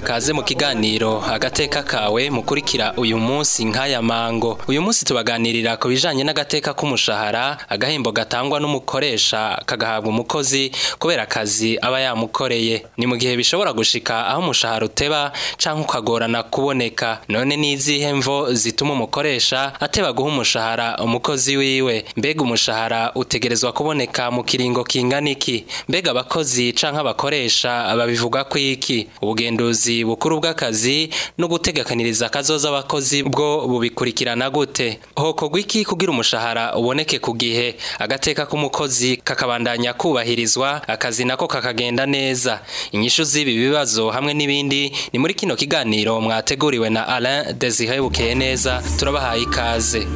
kaze mu kiganiro agateka kawe mukurikira uyu munsi nk'aya mango uyu munsi tubaganirira ku bijanye n'agateka k'umushahara agahembo gatangwa n'umukoresha kagahabwa umukozi kubera akazi aba yamukoreye ni mu gihe bishobora gushika aho umushahara uteba cyangwa ukagorana kuboneka none n’izihe mvo zituma umukoresha ateba guha umushahara umukozi wiwe mbega umushahara utegerezwa kuboneka mu kiringo kingana iki mbega abakozi cyangwa nk'abakoresha babivuga ko iki ubugenduzi bukuru bw'akazi no gutegekaniriza akazoza abakozi bwo bubikurikirana gute Hoko iki kugira umushahara uboneke ku gihe agateka k'umukozi kakabandanya kubahirizwa akazi nako kakagenda neza inyishu z'ibi bibazo hamwe n'ibindi ni muri kino kiganiro mwateguriwe na Alain Desire neza turabahaye ikaze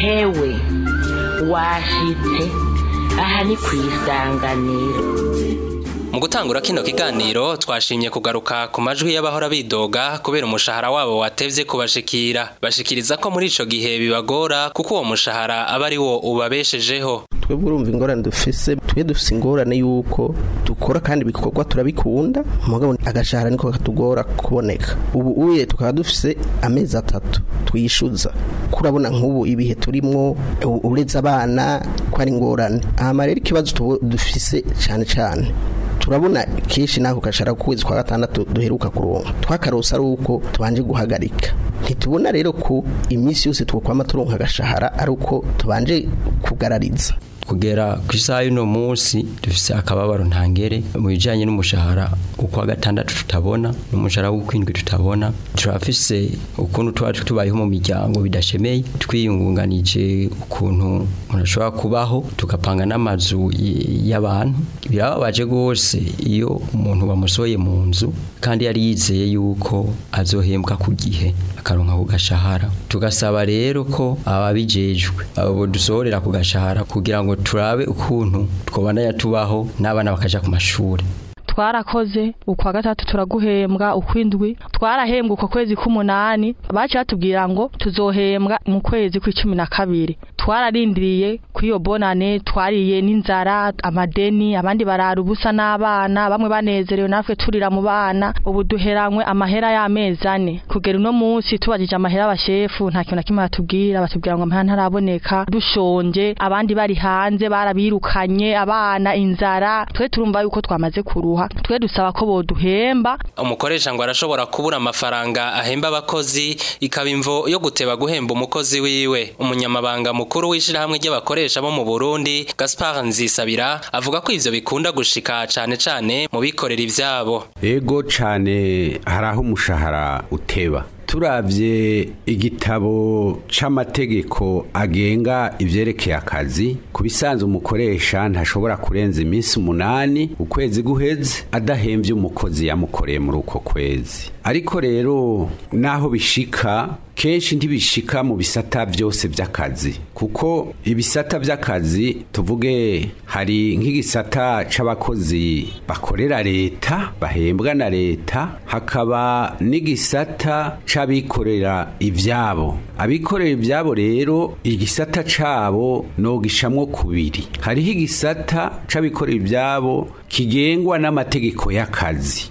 hewe wahite aha ni ku isanganiro mu gutangura kino kiganiro twashimye kugaruka ku majwi y'abahora bidoga kubera umushahara wabo watevye kubashikira bashikiriza ko muri ico gihe bibagora kuko uwo mushahara aba wo ubabeshejeho Twe burumva ingorane dufise twe dufise ingorane yuko dukora kandi ibikorwa turabikunda mugabo agashahara niko katugora kuboneka ubu uye tukaba dufise amezi atatu twishuza kurabona nk'ubu ibihe turimo uretse abana ko ari ingorane aha rero ikibazo dufise cyane cyane turabona kenshi n'ako gashara k'ukwezi kwa gatandatu duheruka kuronka twakarosa ari uko tubanje guhagarika ntitubona rero ko iminsi yose two turonka agashahara ari uko tubanje kugarariza kugera ku isaha y'uno munsi dufise akababaro ntangere mu bijanye n'umushahara uko gatandatu tutabona n'umushahara w'ukwindwi tutabona turafise ukuntu twacu tubayeho mu miryango bidashemeye twiyungunganije ukuntu umuntu kubaho tugapanga n'amazu y'abantu birababaje rwose iyo umuntu bamusohoye mu nzu kandi yari yizeye yuko azohembwa ku gihe akaronka ku gashahara tugasaba rero ko ababijejwe abo dusohorera ku gashahara kugira ngo turabe ukuntu twobana tubaho n'abana bakaja ku mashuri twarakoze ukwa gatatu turaguhembwa ukwindwi twarahembwa uko kwezi k'umunani baciye batubwira ngo tuzohembwa mu kwezi kw'icumi na kabiri twararindiriye kuri bonane twariye n'inzara amadeni abandi barara ubusa n'abana bamwe banezerewe natwe turira mu bana ubu duheranywe amahera y'amezi ane kugera uno munsi tubagije amahera abashefu nta kintu na kimwe batubwira batubwira ngo amahera ntaraboneka dushonje abandi bari hanze barabirukanye abana inzara twe turumva yuko twamaze kuruha kubaka twe dusaba ko boduhemba umukoresha ngo arashobora kubura amafaranga ahemba abakozi ikaba imvo yo guteba guhemba umukozi wiwe umunyamabanga mukuru w'ishirahamwe ry'abakoresha bo mu Burundi Gaspar Nzisabira avuga ko ivyo bikunda gushika cane cane mu bikorera ivyabo ego cane haraho umushahara uteba turabye igitabo c'amategeko agenga ivyerekeye akazi kubisanzwe umukoresha ntashobora kurenza iminsi umunani ukwezi guheze adahembye umukozi yamukoreye muri uko kwezi ariko rero naho bishika kenshi ntibishika mu bisata byose by'akazi kuko ibisata by'akazi tuvuge hari nk'igisata c'abakozi bakorera leta bahembwa na leta hakaba n'igisata c'abikorera ivyabo abikorera ivyabo rero igisata cabo no kubiri hariho igisata c'abikorera ivyabo kigengwa n'amategeko y'akazi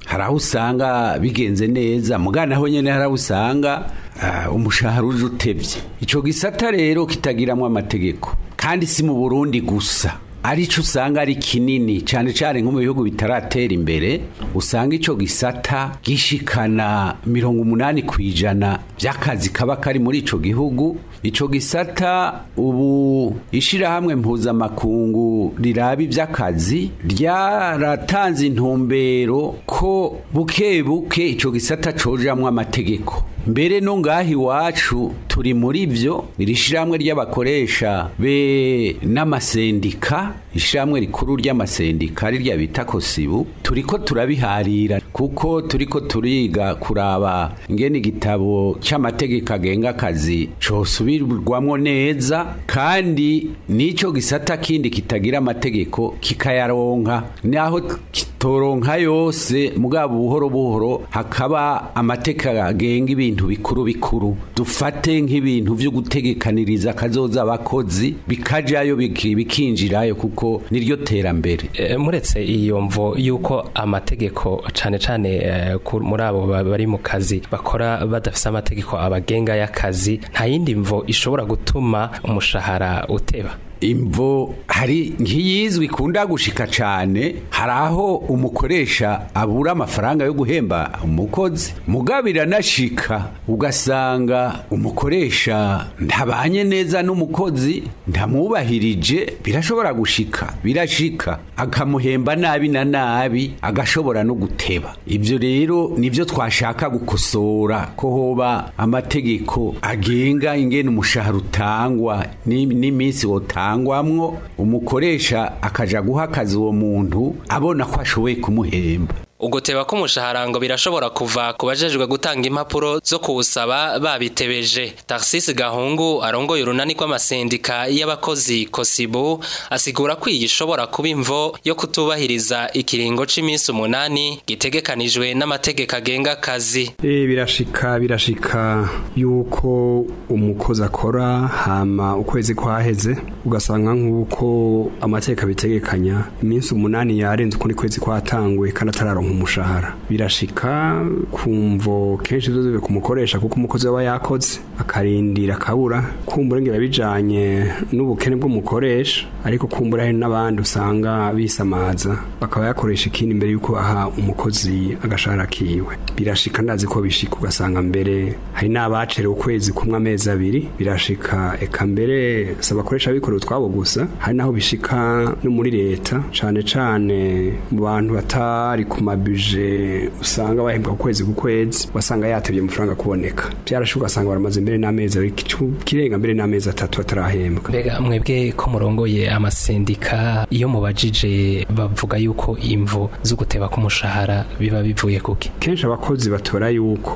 hari usanga bigenze neza mugana aho nyine hari usanga ah, umushahara uje utebye icyo gisata rero kitagiramwo amategeko kandi si mu burundi gusa arico usanga ari kinini cyane cyane nko mu bihugu bitaratera imbere usanga icyo gisata gishikana mirongo umunani ku ijana by'akazi kaba kari muri icyo gihugu ico gisata ubu ishirahamwe mpuzamakungu riraba ivy'akazi ryaratanze intumbero ko buke buke ico gisata cojamwo amategeko mbere no ngaha iwacu turi muri vyo iri shirahamwe ry'abakoresha be n'amasendika ishyirahamwe rikuru ry'amasendikari rya bita kosibu turiko turabiharira kuko turiko turiga kuraba ngene igitabo cy'amategeko agenga akazi cosubirwamwo neza kandi n'icyo gisata kindi kitagira amategeko kikayaronka naho toronka yose mugabo buhoro buhoro hakaba amateka agenga ibintu bikuru bikuru dufate nk'ibintu byo gutegekaniriza kazoza abakozi bikajayo bikinjirayo kuko niryo terambere eh, muretse iyo mvo y'uko amategeko cyane cyane eh, muri abo bari mu kazi bakora badafite amategeko abagenga y'akazi nta yindi mvo ishobora gutuma umushahara uteba imvo hari nk'iyizwi ikunda gushika cyane hari aho umukoresha abura amafaranga yo guhemba umukozi mugabira nashika ugasanga umukoresha ntabanye neza n'umukozi ntamwubahirije birashobora gushika birashika akamuhemba nabi na nabi agashobora no guteba ibyo rero nibyo twashaka gukosora ko hoba amategeko agenga ingene umushahara utangwa n'iminsi wotanga butangwamwo umukoresha akaja guhakaza uwo muntu abona ko ashoboye kumuhemba uguteba k'umushahara ngo birashobora kuva ku bajejwe gutanga impapuro zo kuwusaba babitebeje taxis gahungu arongoye urunani rw'amasendika y'abakozi kosibu asigura ko iyi ishobora kuba imvo yo kutubahiriza ikiringo cy'iminsi umunani gitegekanijwe n'amategeko agenga akazi e, birashika birashika yuko umukozi akora hama ukwezi kwaheze ugasanga nk'uko amategeko abitegekanya iminsi umunani yarenze ukundi kwezi kwatangwe kandi atararonka umushahara birashika kumvo kenshi zozebe kumukoresha kuko umukozi aba yakoze akarindira akabura kumbura ngiye bijanye n'ubukene bw'umukoresha ariko kumbura hari n'abandi usanga bisamaza bakaba yakoresha ikindi mbere yuko baha umukozi agashahara kiwe birashika ndazi ko bishika ugasanga mbere hari n'abacerewe ukwezi kumwe amezi abiri birashika eka mbere saba abakoresha bikorera utwabo gusa hari naho bishika no muri leta cane cane mu bantu batari ku bije usanga bahembwa ukwezi ku kwezi wasanga yatebye amafaranga kuboneka byarashuka asanga baramaze mbere n'amezi kirenga mbere n'amezi atatu atarahembwa mbega mwebwe ko murongoye amasendika iyo mubajije bavuga yuko imvo zo guteba k'umushahara biba bivuye kuki kenshi abakozi batora yuko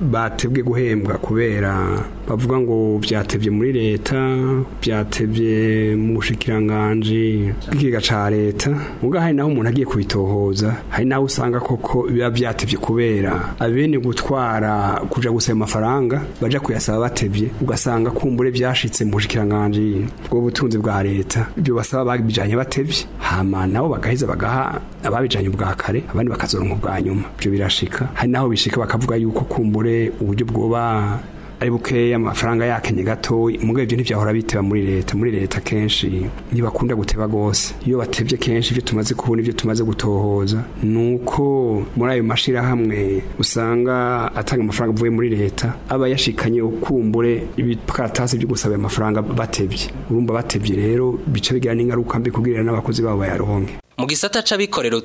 batebwe guhembwa kubera bavuga ngo byatebye muri leta byatebye mu bushikiranganje bw'ikiga ca leta muga hari naho umuntu agiye kubitohoza hari naho usanga koko biba byatebye kubera abene gutwara kuja gusaba amafaranga baja kuyasaba batebye ugasanga kumbure byashitse mu bushikiranganje bwo butunzi bwa leta byo basaba babijanye batebye hama nabo bagaheza bagaha ababijanye bwa kare abandi bakazoronka bwa nyuma byo birashika hari naho bishika bakavuga yuko kumbure uburyo bwoba ari bukeya amafaranga yakenye gato mugo ibyo ntibyahora biteba muri leta muri leta kenshi ntibakunda guteba gose iyo batebye kenshi ibyo tumaze kubona ibyo tumaze gutohoza nuko muri ayo mashirahamwe usanga atanga amafaranga avuye muri leta aba yashikanye ukumbure ibikaratasi byo gusaba amafaranga batebye urumva batebye rero bica bigira n'ingaruka mbi kugira n'abakozi babo bayaronke mu gisata c'abikorera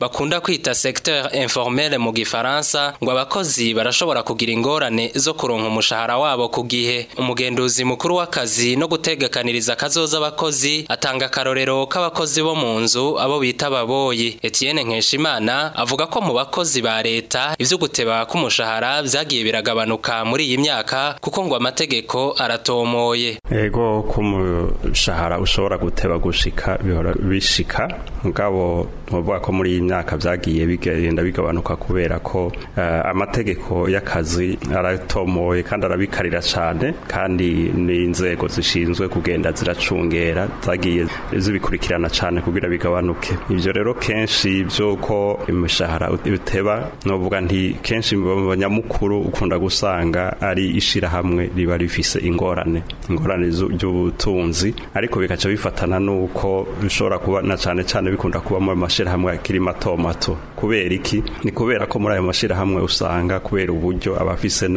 bakunda kwita secteur informel mu gifaransa ngo abakozi barashobora kugira ingorane zo kuronka umushahara wabo ku gihe umugenduzi mukuru w'akazi no gutegekaniriza kazoza abakozi atanga akarorero k'abakozi bo mu nzu abo bita baboyi Etienne Nkeshimana avuga ko mu bakozi ba leta ivyo guteba k'umushahara byagiye biragabanuka muri iyi myaka kuko ngo amategeko aratomoye yego k'umushahara ushobora guteba gushika bihora bishika mugabo tuvuga ko muri iyi myaka byagiye bigenda bigabanuka kubera ko eh, amategeko y'akazi aratomoye kandi arabikarira cyane kandi n'inzego zishinzwe kugenda ziracungera zagiye zibikurikirana cyane kugira bigabanuke ibyo rero kenshi by'uko imishahara uteba n'uvuga nti kenshi mu banyamukuru ukunda gusanga ari ishyirahamwe riba rifise ingorane ingorane z'ubutunzi ariko bigaca bifatana n'uko bishobora kuba na cyane cyane akunda kuba mu mashyirahamwe akiri mato kubera iki ni kubera ko muri ayo mashyirahamwe usanga kubera uburyo abafise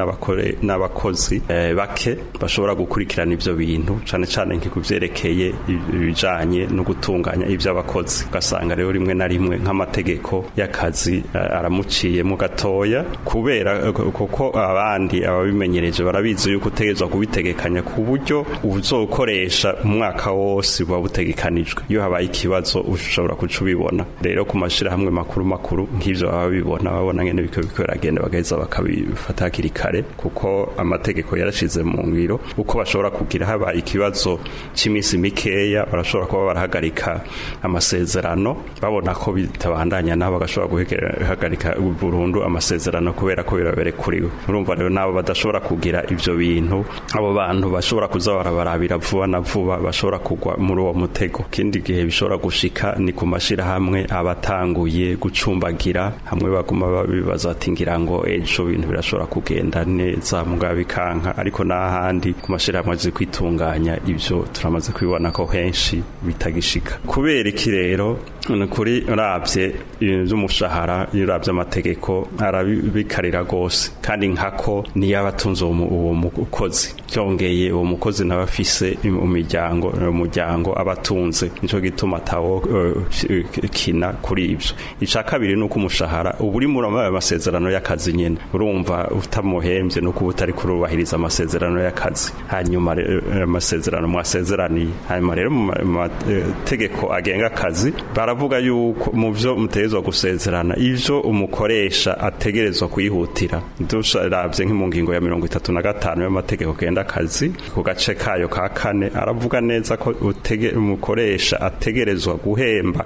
n'abakozi eh, bake bashobora gukurikirana ibyo bintu cyane cyane nk'ibyerekeye ibijyanye no gutunganya iby'abakozi ugasanga rero rimwe na rimwe nk'amategeko y'akazi eh, aramuciyemo gatoya kubera eh, kuko abandi ababimenyereje barabizi yuko utegerezwa kubitegekanya ku buryo uzokoresha umwaka wose buba butegekanijwe iyo habaye ikibazo ushobora kuca rero ku mashyirahamwe makuru makuru nk'ibyo baba bibona babona nkene bikaba bikoragenda bagaheza bakabifata hakiri kare kuko amategeko yarashize mu ngiro uko bashobora kugira habaye ikibazo cy'iminsi mikeya barashobora kuba barahagarika amasezerano babona ko bitabandanya nabo bagashobora guhagarika burundu amasezerano kubera ko biraberekuriwe urumva rero nabo badashobora kugira ibyo bintu abo bantu bashobora kuza barabarabira vuba na vuba bashobora kugwa muri uwo mutego kindi gihe bishobora gushika ni ku mashirahamwe abatanguye gucumbagira hamwe baguma babibaza ati ngira ngo eh, ejo bintu birashobora kugenda neza mugabo bikanka ariko n'ahandi ku mashirahamwe azi kwitunganya ibyo turamaze kubibona ko henshi bitagishika kubera iki rero kuri urabye ibintu by'umushahara iyo amategeko arabikarira rwose kandi nkako niyo aba uwo mukozi cyongeye uwo mukozi nabafise afise umuryango umuryango abatunze atunze nicyo gituma atawo eh, kina kuri ibyo icya kabiri ni umushahara uba uri muri ayo masezerano y'akazi nyine urumva utamuhembye no kuba utari kurubahiriza amasezerano y'akazi hanyuma eh, amasezerano mwasezeraniye hanyuma rero mu eh, mategeko agenga akazi bara avuga yuko mu byo mutegerezwa gusezerana ibyo umukoresha ategerezwa kwihutira dushobora nko mu ngingo ya mirongo itatu na gatanu y'amategeko kenda akazi ku gace kayo ka kane aravuga neza ko umukoresha ategerezwa guhemba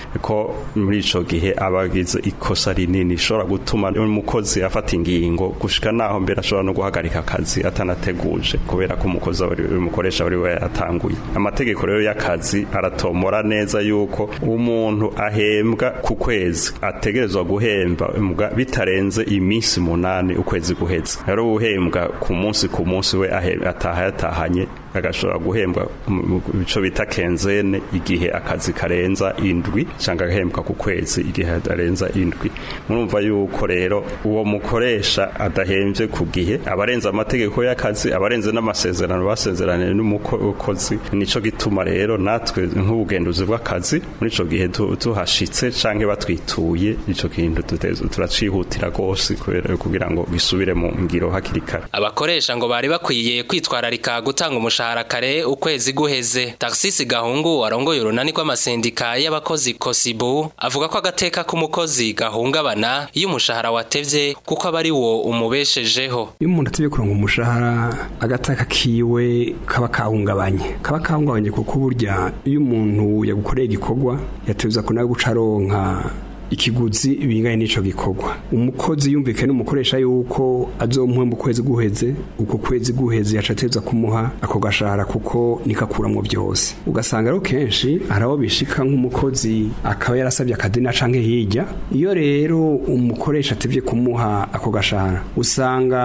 ko muri icyo gihe aba agize ikosa rinini ishobora gutuma umukozi afata ingingo gushika naho mbere ashobora no guhagarika akazi atanateguje kubera ko umukozi kaminuza umukoresha buri we yatanguye amategeko rero y'akazi aratomora neza yuko umuntu ahembwa ku kwezi ategerezwa guhemba bitarenze iminsi munani ukwezi guheze rero uhembwa ku munsi ku munsi we ataha yatahanye agashobora guhembwa bico bita kenzene igihe akazi karenza indwi cyangwa agahembwa ku kwezi igihe atarenza indwi murumva yuko rero uwo mukoresha adahembye ku gihe abarenza amategeko y'akazi abarenze n'amasezerano basezeraniye n'umukozi nico gituma rero natwe nk'ubugenduzi bw'akazi muri ico gihe tuhashitse canke batwituye ico kintu turacihutira rwose kugira ngo gisubire mu ngiro hakiri kare abakoresha ngo bari bakwiye kwitwararika gutanga umusha umushahara kare ukwezi guheze Taxisi Gahungu warongoye urunani rw'amasendika y'abakozi Kosibu avuga ko agateka k'umukozi gahungabana iyo umushahara watevye kuko aba ari umubeshejeho iyo umuntu atevye kurongo umushahara agateka kiwe kaba kahungabanye kaba kahungabanye kuko burya iyo umuntu yagukoreye igikorwa yateveza ko nawe guca aronka ikiguzi bingana n'icyo gikorwa umukozi yumvikane n'umukoresha yuko azomuhe mu kwezi guheze uko kwezi guheze yacateza kumuha ako gashahara kuko nikakuramo byose ugasanga rero kenshi arabo bishika nk'umukozi akaba yarasabye akadina canke hirya iyo rero umukoresha atevye kumuha ako gashahara usanga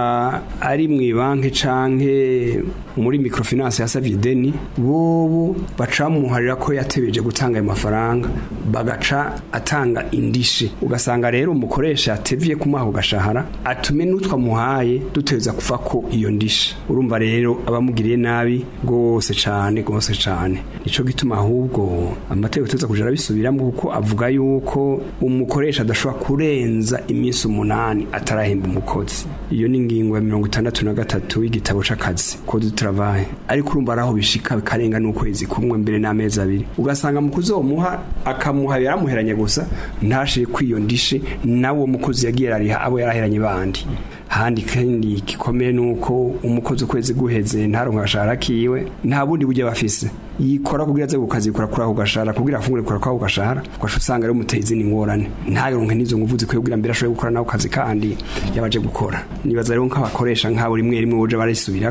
ari mu ibanki canke muri microfinance yasavye ideni bobo bacamuharira ko yatebeje gutanga ayo mafaranga bagaca atanga indi dishe ugasanga rero umukoresha yatevye kumuha ugashahara atume nutwa muhaye duteza kuva ko iyo ndishe urumva rero abamugiriye nabi gose cyane gose cyane nico gituma ahubwo amategeko tuza kujara bisubiramo kuko avuga yuko umukoresha adashobora kurenza iminsi umunani atarahemba umukozi iyo ni ingingo ya mirongo itandatu na gatatu y'igitabo c'akazi code travail ariko urumva araho bishika bikarenga n'ukwezi kumwe mbere n'amezi abiri ugasanga mu kuzomuha akamuha yaramuheranye gusa nta bashiye kwiyondishe nawe uwo yagiye abo yaraheranye bandi handi kandi kikomeye nuko umukozi ukwezi guheze ntaronka kiwe nta bundi bujye bafise yikora kugira aze gukazikora kuri ako gashahara kugira afungure kuri ako gashahara kwasha usanga ari umuteye izindi ngorane ntayironke n'izo nguvu zikwiye kugira mbere ashobora gukora nako kazi kandi yabaje gukora nibaza rero nk'abakoresha nk'abo rimwe rimwe boje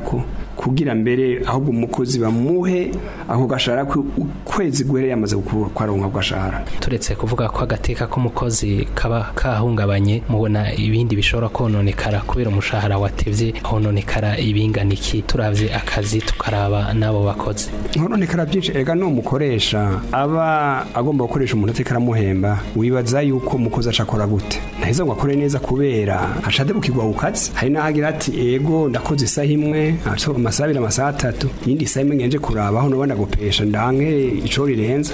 ko kugira mbere ahubwo umukozi bamuhe ako gashahara ukwezi guhere yamaze kwaronka gashahara turetse kuvuga ko agateka k'umukozi kaba kahungabanye mubona ibindi bishobora kononekara kubera umushahara watevye hononekara ibinganiki turavye akazi tukaraba nabo bakozi ibikara byinshi ega ni umukoresha aba agomba gukoresha umuntu atekamuhemba wibaza yuko mukozi acakora gute ntaheza ngo akore neza kubera ashade bukigwa ukatsi hari nahagira ati ego ndakoze isaha imwe amasaha abiri amasaha atatu iyindi saha imwe ngenje kurabaho nuba ndagupesha ndanke icyo rirenza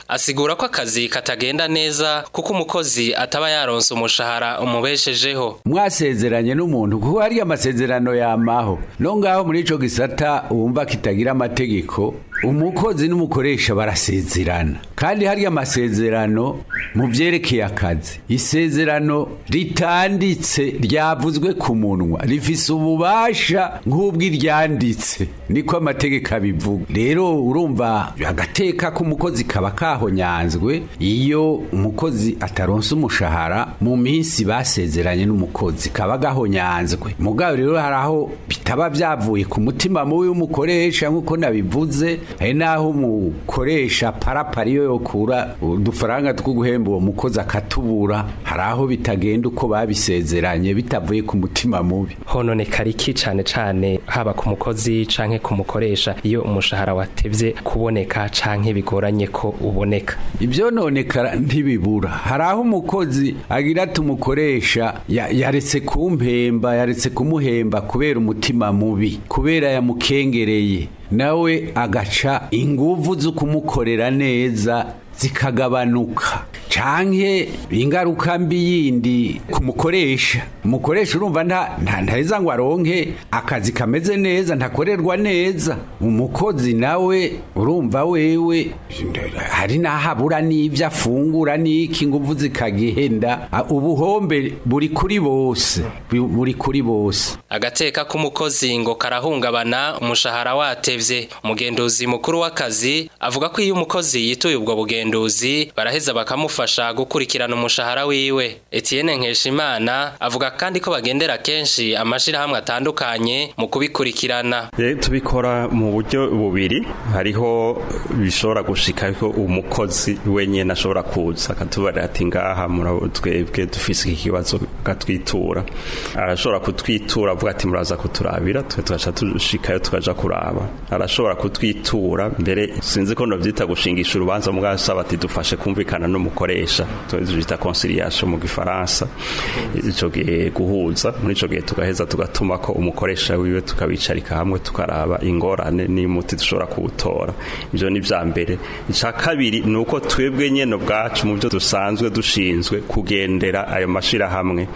asigura ko akazi katagenda neza kuko umukozi ataba yaronse umushahara umubeshejeho mwasezeranye n'umuntu kuko hari amasezerano yamaho no ngaho muri icyo gisata wumva kitagira amategeko umukozi n'umukoresha barasezerana kandi hariya amasezerano mu byerekeye akazi isezerano ritanditse ryavuzwe ku munwa rifise ububasha nk'ubw'iryanditse niko amategeko abivuga rero urumva agateka k'umukozi kaba kahonyanzwe iyo umukozi ataronse umushahara mu minsi basezeranye n'umukozi kaba gahonyanzwe mugabo rero hari aho bitaba byavuye ku mutima mubi w'umukoresha nk'uko nabivuze hari n'aho umukoresha parapariyo iyo yokura udufaranga two uwo mukozi akatubura hari aho bitagenda uko babisezeranye bitavuye ku mutima mubi hononekara iki cyane cyane haba ku mukozi canke ku mukoresha iyo umushahara watebye kuboneka canke bigoranye ko uboneka ibyo nonekara ntibibura hari aho umukozi agira ati umukoresha yaretse kumpemba yaretse kumuhemba kubera umutima mubi kubera yamukengereye nawe agaca inguvu zo kumukorera neza zikagabanuka canke ingaruka mbi yindi kumukoresha umukoresha urumva ntaheza ngo aronke akazi kameze neza ntakorerwa neza umukozi nawe urumva wewe hari n'ahabura n'ibyo afungura n'iki nguvu zikagihenda ubuhombe buri kuri bose buri kuri bose agateka k'umukozi ngo karahungabana umushahara watevye umugenduzi mukuru w'akazi avuga ko iyo umukozi yituye ubwo bugendo ubuhinduzi baraheza bakamufasha gukurikirana umushahara wiwe Etienne Nkeshimana avuga kandi ko bagendera kenshi amashirahamwe atandukanye mu kubikurikirana tubikora mu buryo bubiri hariho bishobora gushika ko umukozi wenye nashobora kuza akatubarira ati ngaha twebwe dufise ikibazo akatwitura arashobora kutwitura avuga ati muraza kuturabira twe tugaca tushikayo tukaja kuraba arashobora kutwitura mbere sinzi ko novyita gushingisha urubanza mu mugasa gusaba ati dufashe kumvikana n'umukoresha tuzita conciliation mu gifaransa ico gihe eh, guhuza muri ico gihe tugaheza tugatuma ko umukoresha wiwe tukabicarika hamwe tukaraba ingorane n'imuti dushobora kuwutora ibyo ni bya mbere ica kabiri ni uko twebwe nyene ubwacu mu byo dusanzwe dushinzwe kugendera ayo mashirahamwe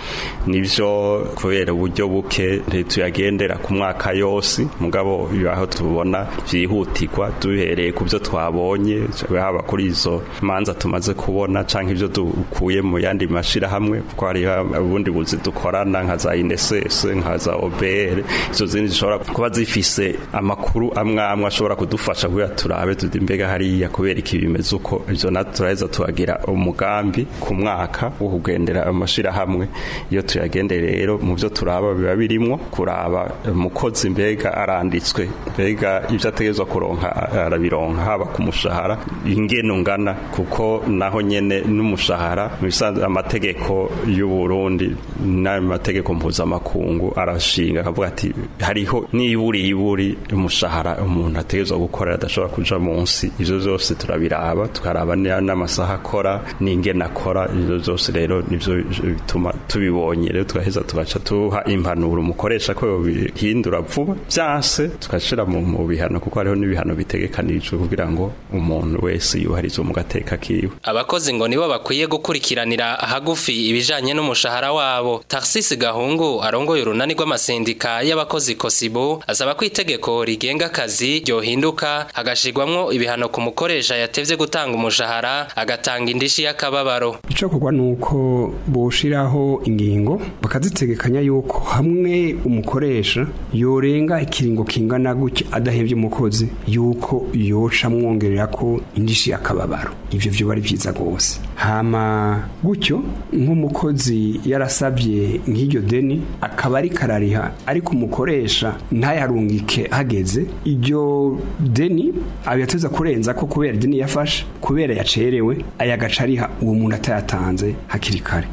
nibyo kubera uburyo buke ntituyagendera ku mwaka yose mugabo aho tubona byihutirwa duhereye ku vyo twabonye haba kuri izo izo manza tumaze kubona cyangwa ibyo dukuye mu yandi mashyirahamwe kuko hari ubundi buzi dukorana nka za inesese nka za obr izo zindi zishobora kuba zifise amakuru amwe amwe ashobora kudufasha kugira turabe tuti mbega hariya kubera iki bimeze uko ibyo natwe turaheza tuhagira umugambi ku mwaka wo kugendera amashyirahamwe iyo tuyagende rero mu byo turaba biba birimo kuraba umukozi mbega aranditswe mbega ibyo ategerezwa kuronka arabironka haba ku mushahara ingeno ingana kuko naho nyene n'umushahara bisanzwe amategeko y'u Burundi n'ayo mategeko mpuzamakungu arashinga akavuga ati hariho niburi iburi umushahara umuntu ategerezwa gukora adashobora kuja munsi ivyo vyose turabiraba tukaraba n'amasaha akora n'ingena akora ivyo vyose rero nivyo bituma tubibonye rero tugaheza tugaca tuha impanuro umukoresha ko yobihindura vuba vyase tugashira mu bihano kuko hariho n'ibihano bitegekanijwe kugira ngo umuntu wese yubahirize mu gateka kiwe abakozi ngo nibo bakwiye gukurikiranira hagufi ibijanye n'umushahara wabo Taxis Gahungu arongoye urunani rw'amasendika y'abakozi Kosibo asaba ko itegeko rigenga akazi ryohinduka hagashigwamwo ibihano ku mukoresha yatebye gutanga umushahara agatanga indishi y'akababaro ico kugwa uko boshiraho ingingo bakazitegekanya yuko hamwe umukoresha yorenga ikiringo kingana gutya adahevye umukozi yuko yoca mwongerera ko indishi y'akababaro n'imibabaro ibyo byo ari byiza rwose hama gutyo nk'umukozi yarasabye nk'iryo deni akaba ari karariha ariko umukoresha ntayarungike hageze iryo deni abyateza kurenza ko kubera ideni yafashe kubera yacerewe ayagaca ariha uwo muntu atayatanze hakiri kare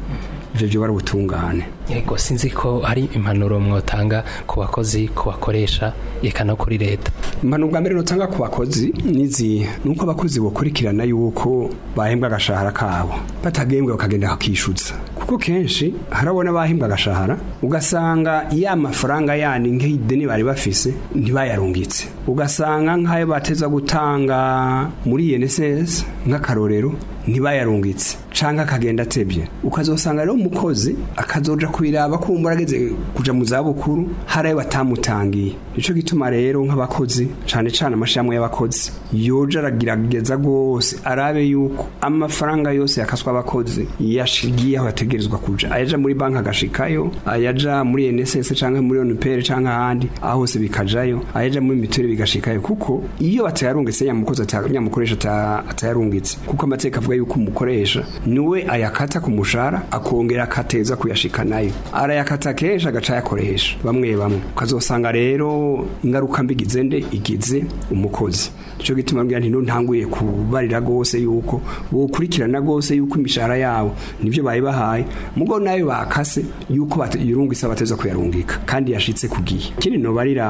ibyo byo barabutungane yego sinzi ko ari impanuro mwotanga ku bakozi ku bakoresha reka no kuri leta impanuro bwa mbere nutanga ku bakozi nizi nuko abakozi bokurikirana yuko bahembwa agashahara kabo batagembwa bakagenda bakishyuza kuko kenshi harabona bahembwa agashahara ugasanga ya mafaranga yandi nk'ideni bari bafise ntibayarungitse ugasanga nk'ayo bateza gutanga muri iyi nk'akarorero ntibayarungitse cyangwa akagenda atebye ukazosanga rero umukozi akazoja kubiraba kumbura ageze kuja mu zabukuru hari ayo batamutangiye nicyo gituma rero nk'abakozi cyane cyane amashami y'abakozi yoja aragerageza rwose arabe yuko amafaranga yose yakaswa abakozi yashigiye aho yategerezwa kuja ayaja muri banki agashikayo ayaja muri NSS cyangwa muri ONPR cyangwa ahandi aho hose bikajayo ayaja muri miture bigashikayo kuko iyo batayarungitse nyamukozi nyamukoresha atayarungitse kuko amateka avuga avuga yuko umukoresha niwe ayakata ku mushahara akongera akateza kuyashika nayo arayakata kenshi agaca ayakoresha bamwe bamwe ukazosanga rero ingaruka mbigize nde igize umukozi nicyo gituma mbwira nti ntanguye kubarira gose yuko wokurikirana gose yuko imishahara yabo nibyo bayi bahaye mugo nayo bakase yuko yurungisa bateza kuyarungika kandi yashitse kugiye kindi no barira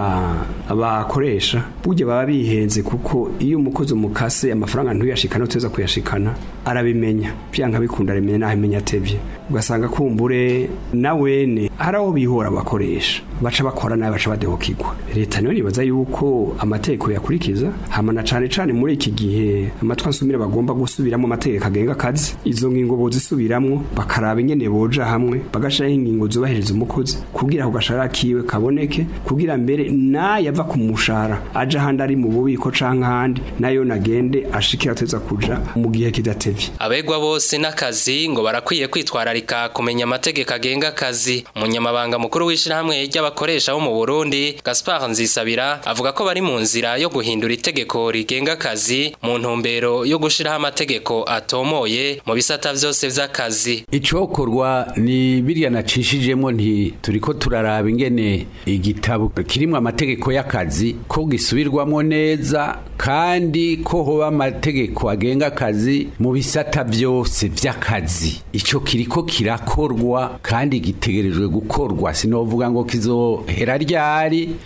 abakoresha burya baba bihenze kuko iyo umukozi umukase amafaranga ntuyashikana uteza kuyashikana arabimenya byanga bikunda aramenya naho imenya atebye ugasanga kumbure na wene hari aho bihora bakoresha baca bakora nawe baca badehokirwa leta niyo nibaza yuko amategeko yakurikiza hamana cyane cyane muri iki gihe amatwi asumira bagomba gusubiramo amategeko agenga akazi izo ngingo bozisubiramo bakaraba ingene boja hamwe bagashiraho ingingo zubahiriza umukozi kugira ako gashahara kiwe kaboneke kugira mbere nayava ku mushahara aje ahandi ari mu bubiko canke ahandi nayo nagende ashikira ateza kuja mu gihe kidatera bibi abegwa bose n'akazi ngo barakwiye kwitwararika kumenya amategeko agenga akazi umunyamabanga mukuru w'ishyirahamwe ry'abakoresha bo mu burundi gaspard nzisabira avuga ko bari mu nzira yo guhindura itegeko rigenga akazi mu ntumbero yo gushyiraho amategeko atomoye mu bisata byose by'akazi icokorwa ni biriya nacishijemo nti turiko turaraba ingene igitabo kirimo amategeko y'akazi ko gisubirwamo neza kandi ko hoba amategeko agenga akazi mu n'ibisata byose by'akazi icyo kiriko kirakorwa kandi gitegerejwe gukorwa sinovuga ngo kizohera ryari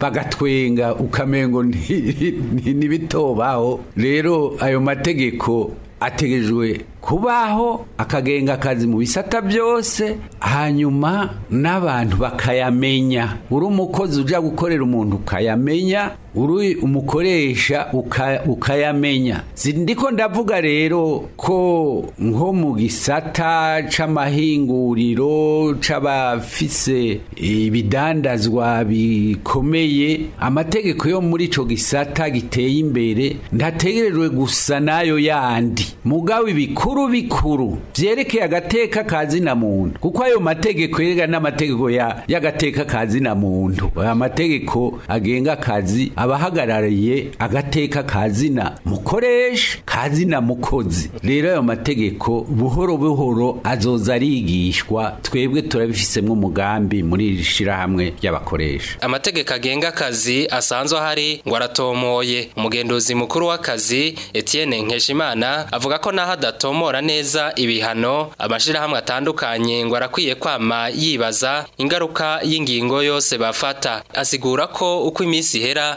bagatwenga ukamengo ntibitobaho rero ayo mategeko I take it as way kubaho akagenga akazi mu bisata byose hanyuma n'abantu bakayamenya uri umukozi ujya gukorera umuntu ukayamenya uri umukoresha ukayamenya ndiko ndavuga rero ko nko mu gisata c'amahinguriro c'abafise ibidandazwa bikomeye amategeko yo muri ico gisata giteye imbere ndategerejwe gusa nayo yandi mugawe ibikuru bikuru bikuru byerekeye agateka ka zina muntu kuko ayo mategeko yega n'amategeko y'agateka ka zina muntu aya mategeko agenga akazi abahagarariye agateka ka zina mukoresha ka zina mukozi rero ayo mategeko buhoro buhoro azoza arigishwa twebwe turabifisemo umugambi muri iri shyirahamwe ry'abakoresha amategeko agenga akazi asanzwe ahari ngo aratomoye umugenduzi mukuru w'akazi Etienne nkeshimana avuga ko naho adatomoye amora neza ibihano amashirahamwe atandukanye ngo arakwiye kwama yibaza ingaruka y'ingingo yose bafata asigura ko uko iminsi ihera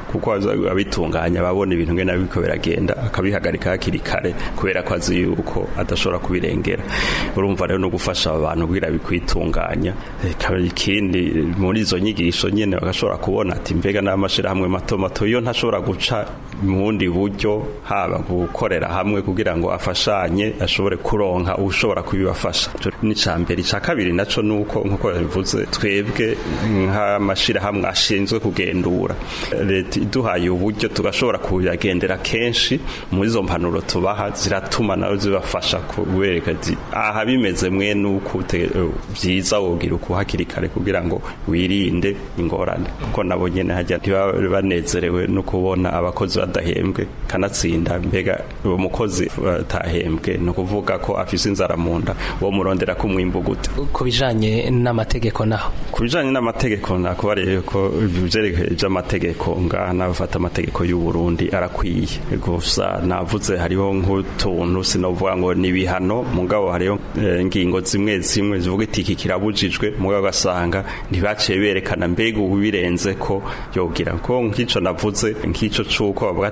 kuko abitunganya babona ibintu bimwe na bimwe biragenda akabihagarika hakiri kare kubera ko azi yuko adashobora kubirengera urumva rero no gufasha abantu bwira bikwitunganya ikindi muri izo nyigisho nyine bagashobora kubona ati mbega n'amashyirahamwe mato mato iyo ntashobora guca mu bundi buryo haba gukorera hamwe kugira ngo afashe akusanye ashobore kuronka ushobora kubibafasha n'icambere ca kabiri naco nuko nkuko bivuze twebwe nk'amashirahamwe ashinzwe kugendura leta iduhaye uburyo tugashobora kuyagendera kenshi muri izo mpanuro tubaha ziratuma nawe zibafasha kubereka ati aha bimeze mwe nuko byiza wogira ukuhakiri kare kugira ngo wirinde ingorane kuko nabo nyene hajya ntibanezerewe no kubona abakozi badahembwe kanatsinda mbega uwo mukozi atahe mbg ni ko afisi inzara mu nda murondera ko umwimbu gute ku bijanye n'amategeko naho ku bijanye n'amategeko nakubarebe ko ivyerekeye vy'amategeko ngaha nabafata amategeko y'u Burundi arakwiye gusa navuze hariho nk'utuntu sinovuga ngo nibihano mugabo hariho eh, ingingo zimwe zimwe zivuga iti iki kirabujijwe mugabo gasanga ntibaciye berekana mbega ubirenze ko yogira ko nk'ico navuze nk'ico cuko bavuga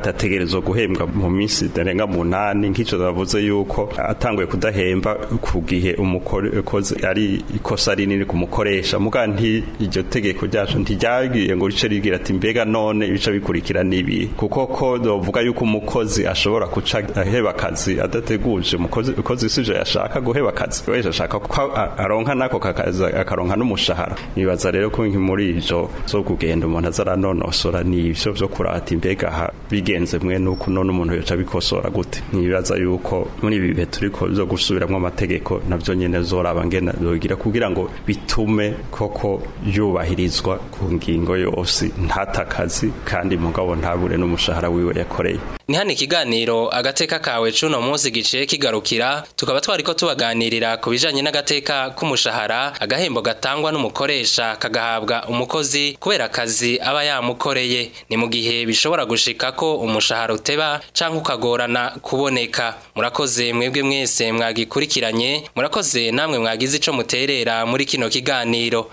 guhembwa mu minsi irenga munani nk'ico navuze yavuze yuko atanguye kudahemba ku gihe umukozi ari ikosa rinini kumukoresha muga nti iryo tegeko ryacu ntiryagiye ngo rice rigira ati mbega none ibice bikurikira nibi kuko ko dovuga yuko umukozi ashobora guca aheba akazi adateguje umukozi usije yashaka guheba akazi wese ashaka ko aronka nako kakazi akaronka n'umushahara nibaza rero ko muri ijo zo kugenda umuntu azaranonosora n'ivyo byo kurata imbega bigenze mwe nuko none umuntu yoca bikosora gute nibaza yuko muri ibi bihe turi zo gusubiramo amategeko nabyo nyine zoraba ngena zogira kugira ngo bitume koko yubahirizwa ku ngingo yose ntatakazi kandi mugabo ntabure n'umushahara wiwe yakoreye ni hano ikiganiro agateka kawe cuno munsi giciye kigarukira tukaba twari tubaganirira ku bijanye n'agateka k'umushahara agahembo gatangwa n'umukoresha kagahabwa umukozi kubera akazi aba yamukoreye ni mu gihe bishobora gushika ko umushahara uteba canke ukagorana kuboneka murako murakoze mwebwe mwese mwagikurikiranye murakoze namwe mwagize ico muterera muri kino kiganiro